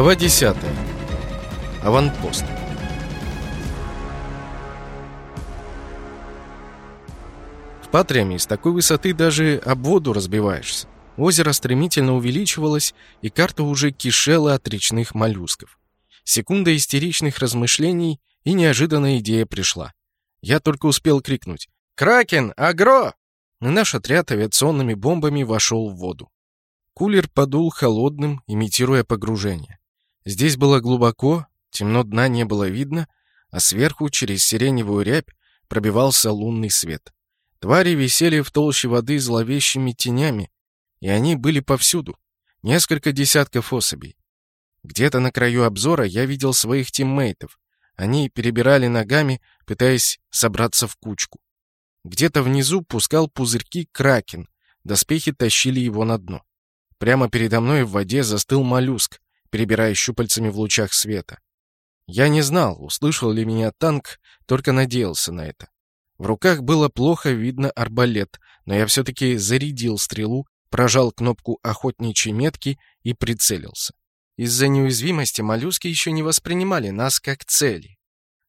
Глава 10. Аванпост. В Патриаме с такой высоты даже об воду разбиваешься. Озеро стремительно увеличивалось, и карта уже кишела от речных моллюсков. Секунда истеричных размышлений, и неожиданная идея пришла. Я только успел крикнуть «Кракен! Агро!» И наш отряд авиационными бомбами вошел в воду. Кулер подул холодным, имитируя погружение. Здесь было глубоко, темно дна не было видно, а сверху, через сиреневую рябь, пробивался лунный свет. Твари висели в толще воды зловещими тенями, и они были повсюду. Несколько десятков особей. Где-то на краю обзора я видел своих тиммейтов. Они перебирали ногами, пытаясь собраться в кучку. Где-то внизу пускал пузырьки кракен, доспехи тащили его на дно. Прямо передо мной в воде застыл моллюск, перебирая щупальцами в лучах света. Я не знал, услышал ли меня танк, только надеялся на это. В руках было плохо видно арбалет, но я все-таки зарядил стрелу, прожал кнопку охотничьей метки и прицелился. Из-за неуязвимости моллюски еще не воспринимали нас как цели.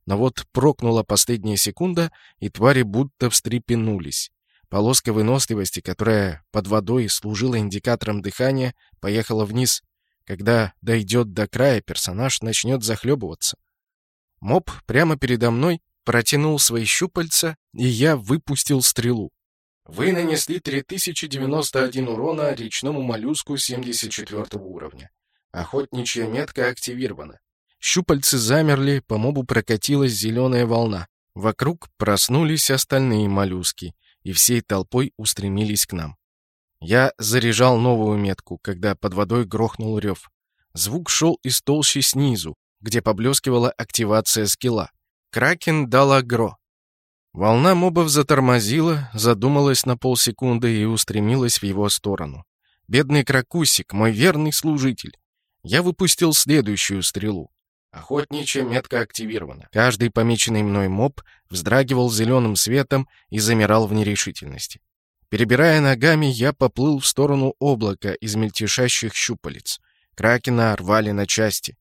Но вот прокнула последняя секунда, и твари будто встрепенулись. Полоска выносливости, которая под водой служила индикатором дыхания, поехала вниз. Когда дойдет до края, персонаж начнет захлебываться. Моб прямо передо мной протянул свои щупальца, и я выпустил стрелу. Вы нанесли 3091 урона речному моллюску 74 уровня. Охотничья метка активирована. Щупальцы замерли, по мобу прокатилась зеленая волна. Вокруг проснулись остальные моллюски, и всей толпой устремились к нам. Я заряжал новую метку, когда под водой грохнул рев. Звук шел из толщи снизу, где поблескивала активация скилла. Кракен дал агро. Волна мобов затормозила, задумалась на полсекунды и устремилась в его сторону. Бедный кракусик, мой верный служитель. Я выпустил следующую стрелу. Охотничья метка активирована. Каждый помеченный мной моб вздрагивал зеленым светом и замирал в нерешительности. Перебирая ногами, я поплыл в сторону облака из мельтешащих щупалец. Кракена рвали на части.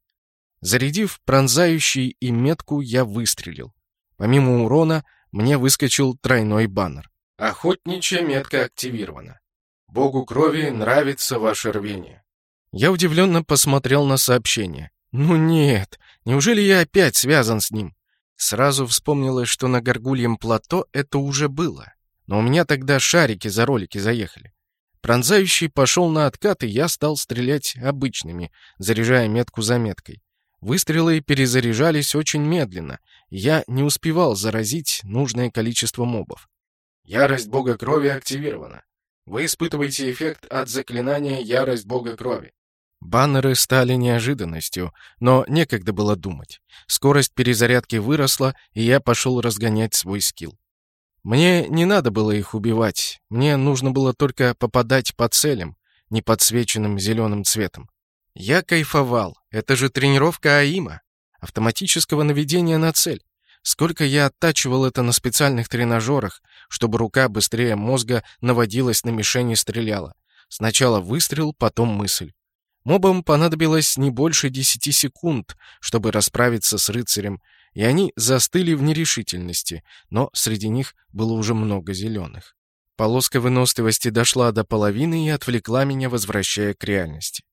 Зарядив пронзающий и метку, я выстрелил. Помимо урона, мне выскочил тройной баннер. Охотничья метка активирована. Богу крови нравится ваше рвение. Я удивленно посмотрел на сообщение. «Ну нет, неужели я опять связан с ним?» Сразу вспомнилось, что на горгульем плато это уже было. Но у меня тогда шарики за ролики заехали. Пронзающий пошел на откат, и я стал стрелять обычными, заряжая метку за меткой. Выстрелы перезаряжались очень медленно, и я не успевал заразить нужное количество мобов. Ярость бога крови активирована. Вы испытываете эффект от заклинания «Ярость бога крови». Баннеры стали неожиданностью, но некогда было думать. Скорость перезарядки выросла, и я пошел разгонять свой скилл. Мне не надо было их убивать, мне нужно было только попадать по целям, не подсвеченным зеленым цветом. Я кайфовал, это же тренировка АИМа, автоматического наведения на цель. Сколько я оттачивал это на специальных тренажерах, чтобы рука быстрее мозга наводилась на мишень и стреляла. Сначала выстрел, потом мысль. Мобам понадобилось не больше десяти секунд, чтобы расправиться с рыцарем, и они застыли в нерешительности, но среди них было уже много зеленых. Полоска выносливости дошла до половины и отвлекла меня, возвращая к реальности.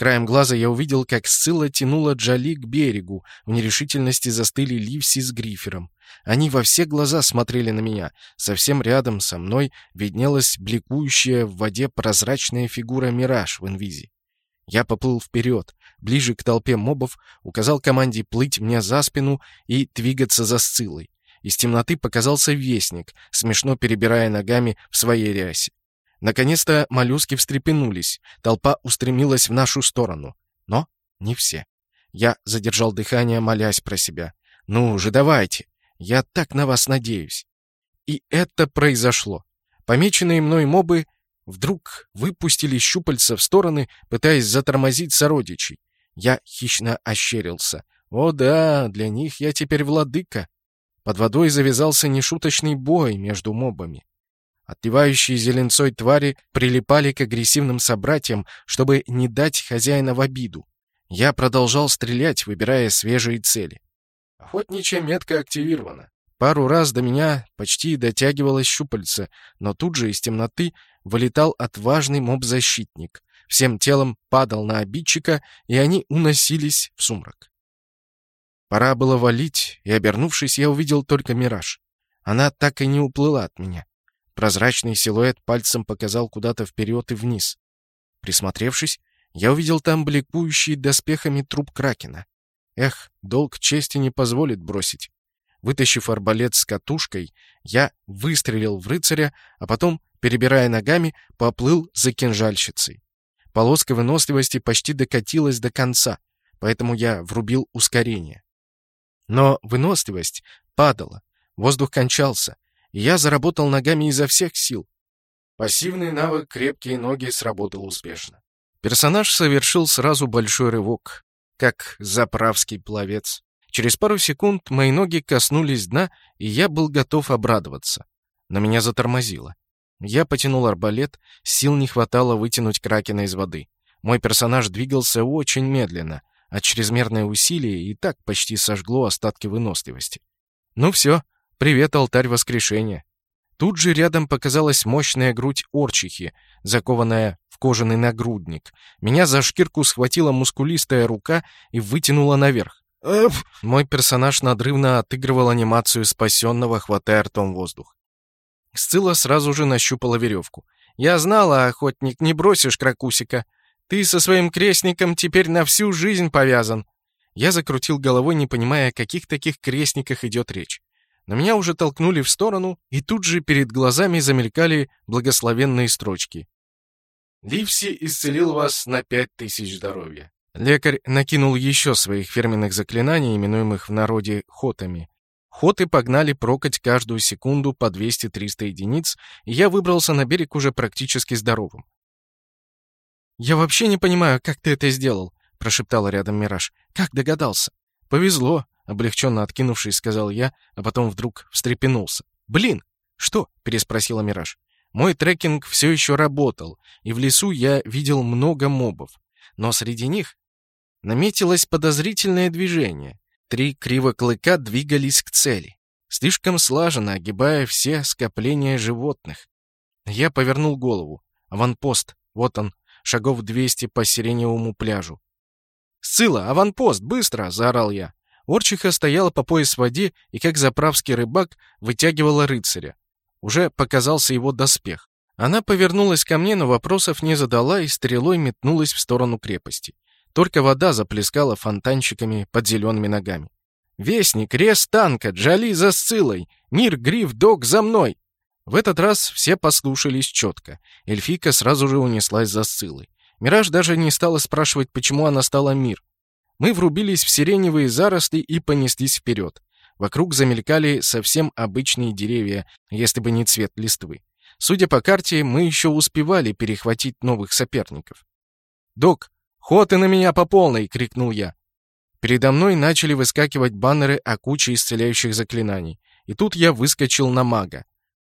Краем глаза я увидел, как Сцилла тянула Джоли к берегу, в нерешительности застыли Ливси с Грифером. Они во все глаза смотрели на меня. Совсем рядом со мной виднелась бликующая в воде прозрачная фигура Мираж в инвизе. Я поплыл вперед, ближе к толпе мобов, указал команде плыть мне за спину и двигаться за Сциллой. Из темноты показался вестник, смешно перебирая ногами в своей рясе. Наконец-то моллюски встрепенулись, толпа устремилась в нашу сторону. Но не все. Я задержал дыхание, молясь про себя. «Ну же, давайте! Я так на вас надеюсь!» И это произошло. Помеченные мной мобы Вдруг выпустили щупальца в стороны, пытаясь затормозить сородичей. Я хищно ощерился. О да, для них я теперь владыка. Под водой завязался нешуточный бой между мобами. Отливающие зеленцой твари прилипали к агрессивным собратьям, чтобы не дать хозяина в обиду. Я продолжал стрелять, выбирая свежие цели. Охотничья метка активирована. Пару раз до меня почти дотягивалось щупальце, но тут же из темноты вылетал отважный моб-защитник. Всем телом падал на обидчика, и они уносились в сумрак. Пора было валить, и, обернувшись, я увидел только мираж. Она так и не уплыла от меня. Прозрачный силуэт пальцем показал куда-то вперед и вниз. Присмотревшись, я увидел там бликующий доспехами труп Кракена. Эх, долг чести не позволит бросить. Вытащив арбалет с катушкой, я выстрелил в рыцаря, а потом, перебирая ногами, поплыл за кинжальщицей. Полоска выносливости почти докатилась до конца, поэтому я врубил ускорение. Но выносливость падала, воздух кончался, и я заработал ногами изо всех сил. Пассивный навык «Крепкие ноги» сработал успешно. Персонаж совершил сразу большой рывок, как заправский пловец. Через пару секунд мои ноги коснулись дна, и я был готов обрадоваться. Но меня затормозило. Я потянул арбалет, сил не хватало вытянуть кракена из воды. Мой персонаж двигался очень медленно, а чрезмерное усилие и так почти сожгло остатки выносливости. Ну все, привет, алтарь воскрешения. Тут же рядом показалась мощная грудь орчихи, закованная в кожаный нагрудник. Меня за шкирку схватила мускулистая рука и вытянула наверх. Эф! Мой персонаж надрывно отыгрывал анимацию спасенного, хватая ртом воздух. Сцилла сразу же нащупала веревку. «Я знала, охотник, не бросишь кракусика. Ты со своим крестником теперь на всю жизнь повязан». Я закрутил головой, не понимая, о каких таких крестниках идет речь. Но меня уже толкнули в сторону, и тут же перед глазами замелькали благословенные строчки. «Ливси исцелил вас на пять тысяч здоровья». Лекарь накинул еще своих фирменных заклинаний, именуемых в народе хотами, Хоты погнали прокать каждую секунду по 200-300 единиц, и я выбрался на берег уже практически здоровым. «Я вообще не понимаю, как ты это сделал», — прошептала рядом Мираж. «Как догадался?» «Повезло», — облегченно откинувшись, сказал я, а потом вдруг встрепенулся. «Блин!» «Что?» — переспросила Мираж. Мой трекинг все еще работал, и в лесу я видел много мобов. Но среди них наметилось подозрительное движение. Три кривоклыка двигались к цели, слишком слаженно огибая все скопления животных. Я повернул голову. Аванпост, вот он, шагов двести по сиреневому пляжу. «Сцилла, аванпост, быстро!» — заорал я. Орчиха стояла по пояс в воде и, как заправский рыбак, вытягивала рыцаря. Уже показался его доспех. Она повернулась ко мне, но вопросов не задала и стрелой метнулась в сторону крепости. Только вода заплескала фонтанчиками под зелеными ногами. «Вестник, рез танка, Джали за Сцилой! Мир, Гриф, Док, за мной!» В этот раз все послушались четко. Эльфика сразу же унеслась за Сцилой. Мираж даже не стала спрашивать, почему она стала мир. Мы врубились в сиреневые заросли и понеслись вперед. Вокруг замелькали совсем обычные деревья, если бы не цвет листвы. Судя по карте, мы еще успевали перехватить новых соперников. «Док, «Ход и на меня по полной!» — крикнул я. Передо мной начали выскакивать баннеры о куче исцеляющих заклинаний. И тут я выскочил на мага.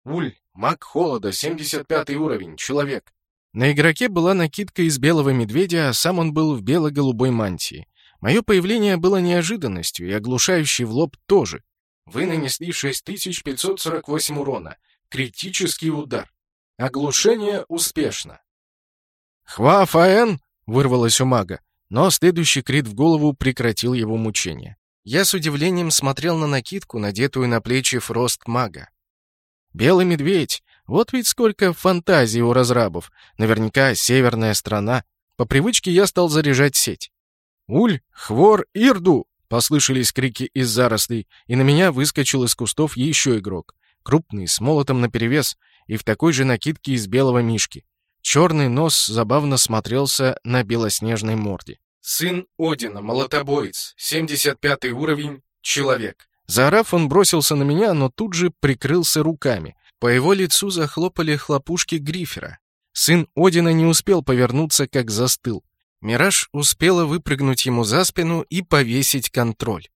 «Уль, маг холода, 75 уровень, человек». На игроке была накидка из белого медведя, а сам он был в бело-голубой мантии. Мое появление было неожиданностью, и оглушающий в лоб тоже. Вы нанесли 6548 урона. Критический удар. Оглушение успешно. «Хва Фаэн!» Вырвалось у мага, но следующий крит в голову прекратил его мучение. Я с удивлением смотрел на накидку, надетую на плечи фрост мага. Белый медведь. Вот ведь сколько фантазий у разрабов. Наверняка северная страна. По привычке я стал заряжать сеть. «Уль! Хвор! Ирду!» Послышались крики из зарослей, и на меня выскочил из кустов еще игрок. Крупный, с молотом наперевес, и в такой же накидке из белого мишки. Черный нос забавно смотрелся на белоснежной морде. «Сын Одина, молотобоец, 75 уровень, человек». Заорав, он бросился на меня, но тут же прикрылся руками. По его лицу захлопали хлопушки Грифера. Сын Одина не успел повернуться, как застыл. Мираж успела выпрыгнуть ему за спину и повесить контроль.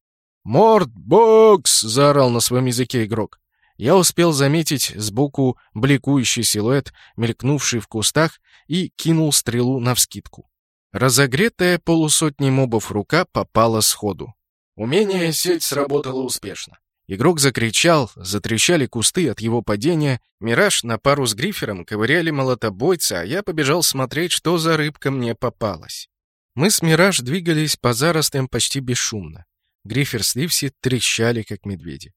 «Мордбокс!» — заорал на своем языке игрок. Я успел заметить сбоку бликующий силуэт, мелькнувший в кустах, и кинул стрелу навскидку. Разогретая полусотней мобов рука попала сходу. Умение сеть сработало успешно. Игрок закричал, затрещали кусты от его падения, Мираж на пару с Грифером ковыряли молотобойца, а я побежал смотреть, что за рыбка мне попалась. Мы с Мираж двигались по заростям почти бесшумно. Грифер с Ливси трещали, как медведи.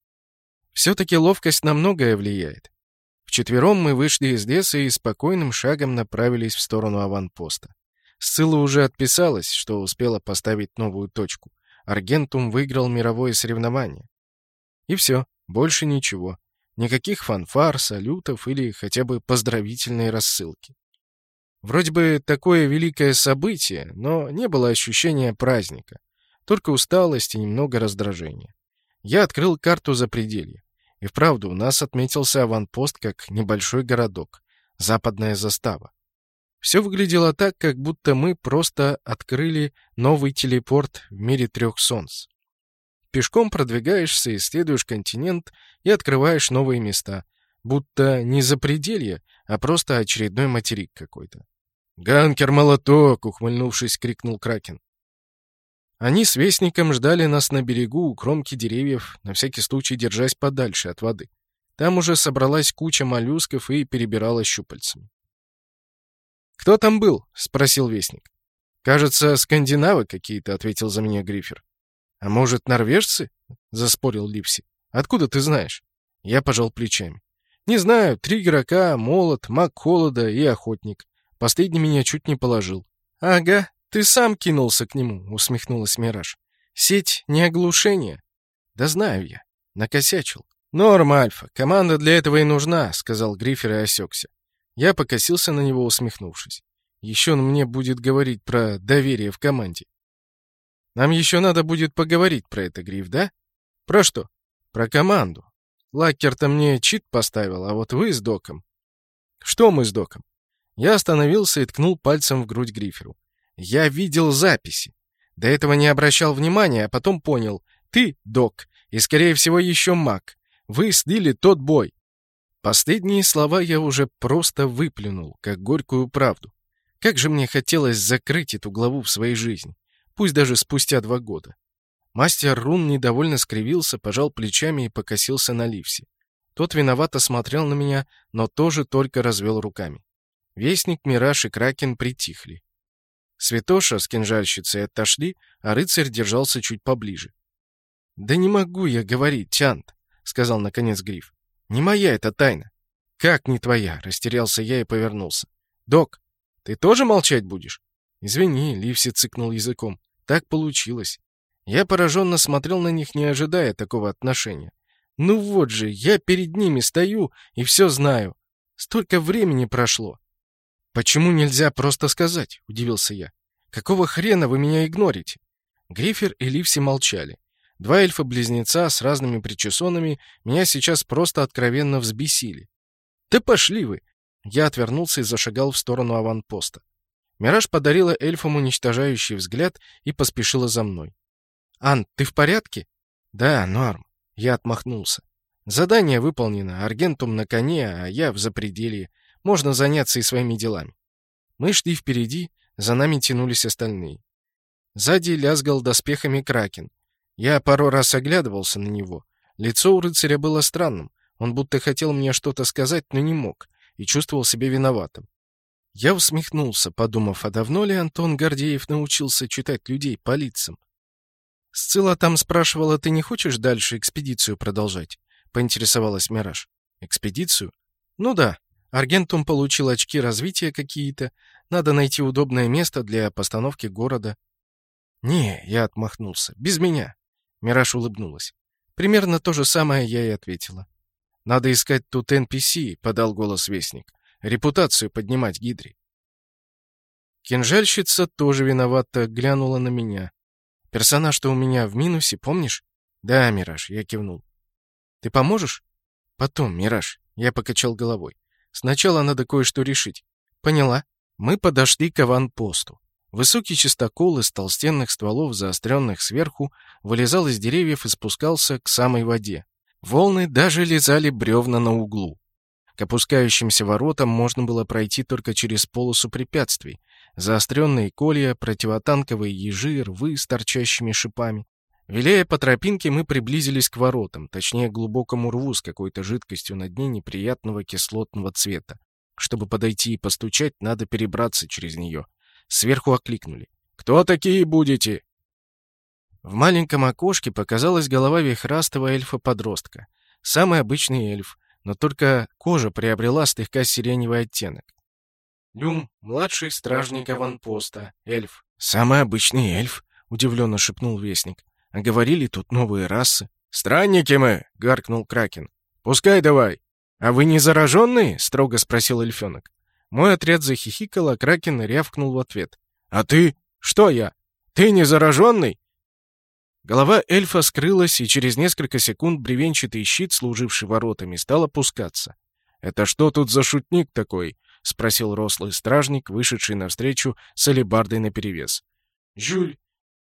Все-таки ловкость на многое влияет. Вчетвером мы вышли из леса и спокойным шагом направились в сторону аванпоста. Сцилла уже отписалась, что успела поставить новую точку. Аргентум выиграл мировое соревнование. И все, больше ничего. Никаких фанфар, салютов или хотя бы поздравительной рассылки. Вроде бы такое великое событие, но не было ощущения праздника. Только усталость и немного раздражения. Я открыл карту за пределье. И вправду, у нас отметился аванпост как небольшой городок, западная застава. Все выглядело так, как будто мы просто открыли новый телепорт в мире трех солнц. Пешком продвигаешься, исследуешь континент и открываешь новые места. Будто не запределье, а просто очередной материк какой-то. «Ганкер-молоток!» — ухмыльнувшись, крикнул Кракен. Они с Вестником ждали нас на берегу у кромки деревьев, на всякий случай держась подальше от воды. Там уже собралась куча моллюсков и перебирала щупальцами. «Кто там был?» — спросил Вестник. «Кажется, скандинавы какие-то», — ответил за меня Грифер. «А может, норвежцы?» — заспорил Липси. «Откуда ты знаешь?» Я пожал плечами. «Не знаю, три игрока, молот, маг холода и охотник. Последний меня чуть не положил». «Ага, ты сам кинулся к нему», — усмехнулась Мираж. «Сеть не оглушение». «Да знаю я. Накосячил». «Норм, Альфа. Команда для этого и нужна», — сказал Грифер и осекся. Я покосился на него, усмехнувшись. Еще он мне будет говорить про доверие в команде. Нам еще надо будет поговорить про это, Гриф, да? Про что? Про команду. Лаккер-то мне чит поставил, а вот вы с Доком. Что мы с Доком? Я остановился и ткнул пальцем в грудь Гриферу. Я видел записи. До этого не обращал внимания, а потом понял. Ты, Док, и, скорее всего, еще маг. Вы слили тот бой. Последние слова я уже просто выплюнул, как горькую правду. Как же мне хотелось закрыть эту главу в своей жизни пусть даже спустя два года. Мастер Рун недовольно скривился, пожал плечами и покосился на Ливси. Тот виновато смотрел на меня, но тоже только развел руками. Вестник, Мираж и Кракен притихли. Святоша с кинжальщицей отошли, а рыцарь держался чуть поближе. «Да не могу я говорить, Тянт», — сказал наконец Гриф. «Не моя эта тайна». «Как не твоя?» — растерялся я и повернулся. «Док, ты тоже молчать будешь?» «Извини», — Ливси цыкнул языком. Так получилось. Я пораженно смотрел на них, не ожидая такого отношения. Ну вот же, я перед ними стою и все знаю. Столько времени прошло. Почему нельзя просто сказать? Удивился я. Какого хрена вы меня игнорите? Грифер и Ливси молчали. Два эльфа-близнеца с разными причесонами меня сейчас просто откровенно взбесили. «Да пошли вы!» Я отвернулся и зашагал в сторону аванпоста. Мираж подарила эльфам уничтожающий взгляд и поспешила за мной. «Ан, ты в порядке?» «Да, норм». Я отмахнулся. «Задание выполнено, Аргентум на коне, а я в запределье. Можно заняться и своими делами». Мы шли впереди, за нами тянулись остальные. Сзади лязгал доспехами Кракен. Я пару раз оглядывался на него. Лицо у рыцаря было странным. Он будто хотел мне что-то сказать, но не мог, и чувствовал себя виноватым. Я усмехнулся, подумав, а давно ли Антон Гордеев научился читать людей по лицам? Сцилла там спрашивала, ты не хочешь дальше экспедицию продолжать? Поинтересовалась Мираж. Экспедицию? Ну да. Аргентум получил очки развития какие-то. Надо найти удобное место для постановки города. Не, я отмахнулся. Без меня. Мираж улыбнулась. Примерно то же самое я и ответила. Надо искать тут NPC, подал голос Вестник репутацию поднимать Гидре. Кинжальщица тоже виновата, глянула на меня. Персонаж-то у меня в минусе, помнишь? Да, Мираж, я кивнул. Ты поможешь? Потом, Мираж, я покачал головой. Сначала надо кое-что решить. Поняла. Мы подошли к аванпосту. Высокий чистокол из толстенных стволов, заостренных сверху, вылезал из деревьев и спускался к самой воде. Волны даже лизали бревна на углу. К опускающимся воротам можно было пройти только через полосу препятствий. заостренные колья, противотанковые ежи, рвы с торчащими шипами. Виляя по тропинке, мы приблизились к воротам, точнее, к глубокому рву с какой-то жидкостью на дне неприятного кислотного цвета. Чтобы подойти и постучать, надо перебраться через нее. Сверху окликнули. «Кто такие будете?» В маленьком окошке показалась голова вихрастого эльфа-подростка. Самый обычный эльф, но только кожа приобрела слегка сиреневый оттенок. Люм, младший стражник аванпоста, эльф. «Самый обычный эльф», — удивленно шепнул вестник. «А говорили, тут новые расы». «Странники мы!» — гаркнул Кракен. «Пускай давай!» «А вы не зараженные?» — строго спросил эльфенок. Мой отряд захихикал, а Кракен рявкнул в ответ. «А ты? Что я? Ты не зараженный?» Голова эльфа скрылась, и через несколько секунд бревенчатый щит, служивший воротами, стал опускаться. «Это что тут за шутник такой?» — спросил рослый стражник, вышедший навстречу с алебардой наперевес. «Жюль,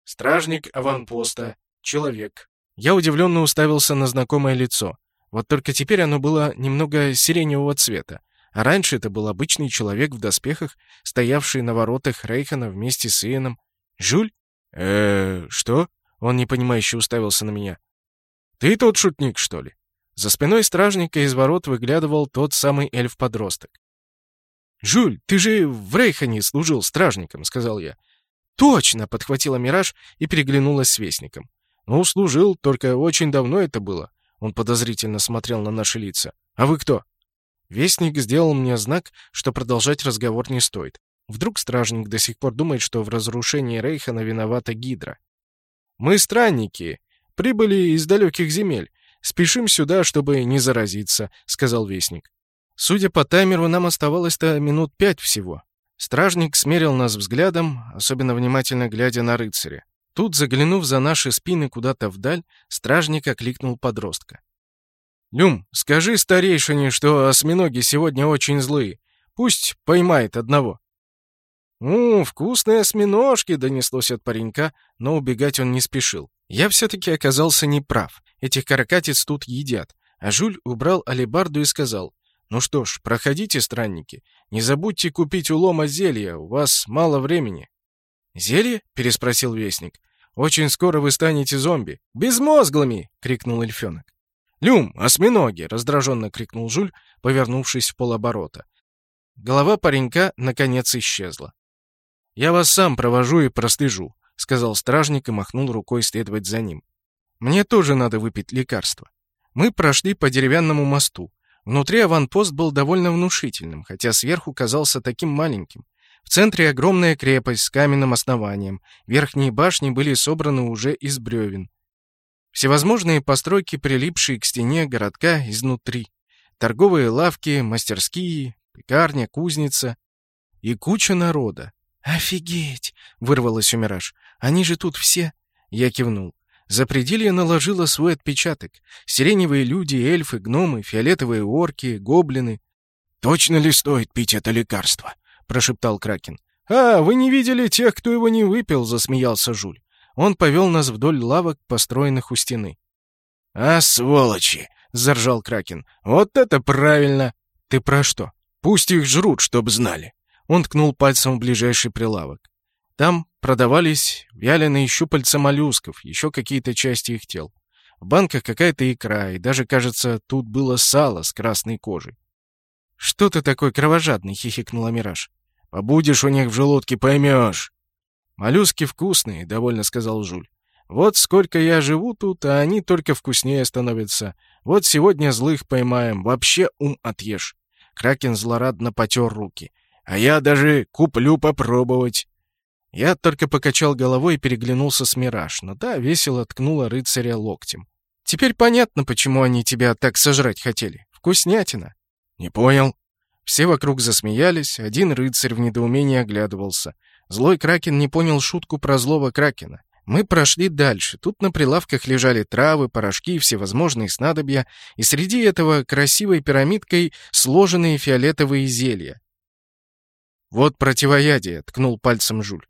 стражник аванпоста, человек». Я удивленно уставился на знакомое лицо. Вот только теперь оно было немного сиреневого цвета, а раньше это был обычный человек в доспехах, стоявший на воротах Рейхана вместе с Иеном. «Жюль?» «Э, что?» Он непонимающе уставился на меня. «Ты тот шутник, что ли?» За спиной стражника из ворот выглядывал тот самый эльф-подросток. «Жюль, ты же в Рейхане служил стражником», — сказал я. «Точно!» — подхватила Мираж и переглянулась с Вестником. «Ну, служил, только очень давно это было». Он подозрительно смотрел на наши лица. «А вы кто?» Вестник сделал мне знак, что продолжать разговор не стоит. Вдруг стражник до сих пор думает, что в разрушении Рейхана виновата Гидра. Мы странники, прибыли из далеких земель. Спешим сюда, чтобы не заразиться», — сказал Вестник. Судя по таймеру, нам оставалось-то минут пять всего. Стражник смерил нас взглядом, особенно внимательно глядя на рыцаря. Тут, заглянув за наши спины куда-то вдаль, стражник окликнул подростка. «Люм, скажи старейшине, что осьминоги сегодня очень злые. Пусть поймает одного». «У, вкусные осьминожки!» — донеслось от паренька, но убегать он не спешил. Я все-таки оказался неправ. Этих каракатиц тут едят. А Жуль убрал алебарду и сказал, «Ну что ж, проходите, странники. Не забудьте купить у лома зелья, у вас мало времени». «Зелье?» — переспросил вестник. «Очень скоро вы станете зомби». «Безмозглыми!» — крикнул эльфенок. «Люм, осьминоги!» — раздраженно крикнул Жуль, повернувшись в полоборота. Голова паренька, наконец, исчезла. «Я вас сам провожу и простыжу», — сказал стражник и махнул рукой следовать за ним. «Мне тоже надо выпить лекарство». Мы прошли по деревянному мосту. Внутри аванпост был довольно внушительным, хотя сверху казался таким маленьким. В центре огромная крепость с каменным основанием. Верхние башни были собраны уже из бревен. Всевозможные постройки, прилипшие к стене городка изнутри. Торговые лавки, мастерские, пекарня, кузница и куча народа. «Офигеть!» — вырвалось у Мираж. «Они же тут все...» Я кивнул. Запределье наложило свой отпечаток. Сиреневые люди, эльфы, гномы, фиолетовые орки, гоблины. «Точно ли стоит пить это лекарство?» — прошептал Кракен. «А, вы не видели тех, кто его не выпил?» — засмеялся Жуль. Он повел нас вдоль лавок, построенных у стены. «А, сволочи!» — заржал Кракен. «Вот это правильно!» «Ты про что?» «Пусть их жрут, чтоб знали!» Он ткнул пальцем в ближайший прилавок. Там продавались вяленые щупальца моллюсков, еще какие-то части их тел. В банках какая-то икра, и даже, кажется, тут было сало с красной кожей. «Что ты такой кровожадный?» — хихикнула Мираж. «Побудешь у них в желудке, поймешь». «Моллюски вкусные», — довольно сказал Жуль. «Вот сколько я живу тут, а они только вкуснее становятся. Вот сегодня злых поймаем, вообще ум отъешь». Кракен злорадно потер руки. А я даже куплю попробовать». Я только покачал головой и переглянулся с Мираж, но та весело ткнула рыцаря локтем. «Теперь понятно, почему они тебя так сожрать хотели. Вкуснятина». «Не понял». Все вокруг засмеялись, один рыцарь в недоумении оглядывался. Злой Кракен не понял шутку про злого Кракена. Мы прошли дальше. Тут на прилавках лежали травы, порошки, всевозможные снадобья, и среди этого красивой пирамидкой сложенные фиолетовые зелья. «Вот противоядие», — ткнул пальцем Жуль.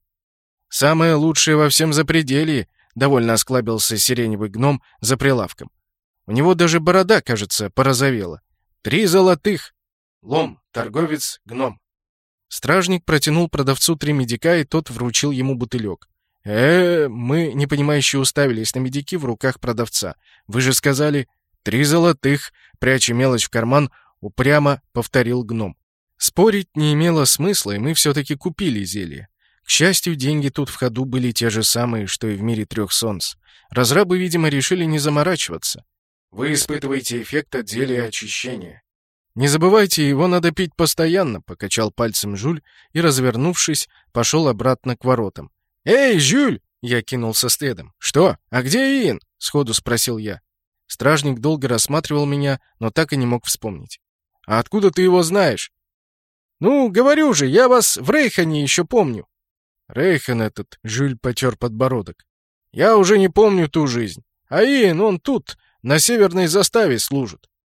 «Самое лучшее во всем запределье», — довольно осклабился сиреневый гном за прилавком. У него даже борода, кажется, порозовела. «Три золотых!» «Лом, торговец, гном». Стражник протянул продавцу три медика, и тот вручил ему бутылек. э мы, непонимающе, уставились на медики в руках продавца. Вы же сказали, три золотых, пряча мелочь в карман, упрямо повторил гном. Спорить не имело смысла, и мы все-таки купили зелье. К счастью, деньги тут в ходу были те же самые, что и в мире трех солнц. Разрабы, видимо, решили не заморачиваться. Вы испытываете эффект от зелья очищения. «Не забывайте, его надо пить постоянно», — покачал пальцем Жюль и, развернувшись, пошел обратно к воротам. «Эй, Жюль!» — я кинулся следом. «Что? А где Иэн?» — сходу спросил я. Стражник долго рассматривал меня, но так и не мог вспомнить. «А откуда ты его знаешь?» «Ну, говорю же, я вас в Рейхане еще помню». «Рейхан этот», — Жюль потер подбородок. «Я уже не помню ту жизнь. А Иэн, он тут, на северной заставе служит.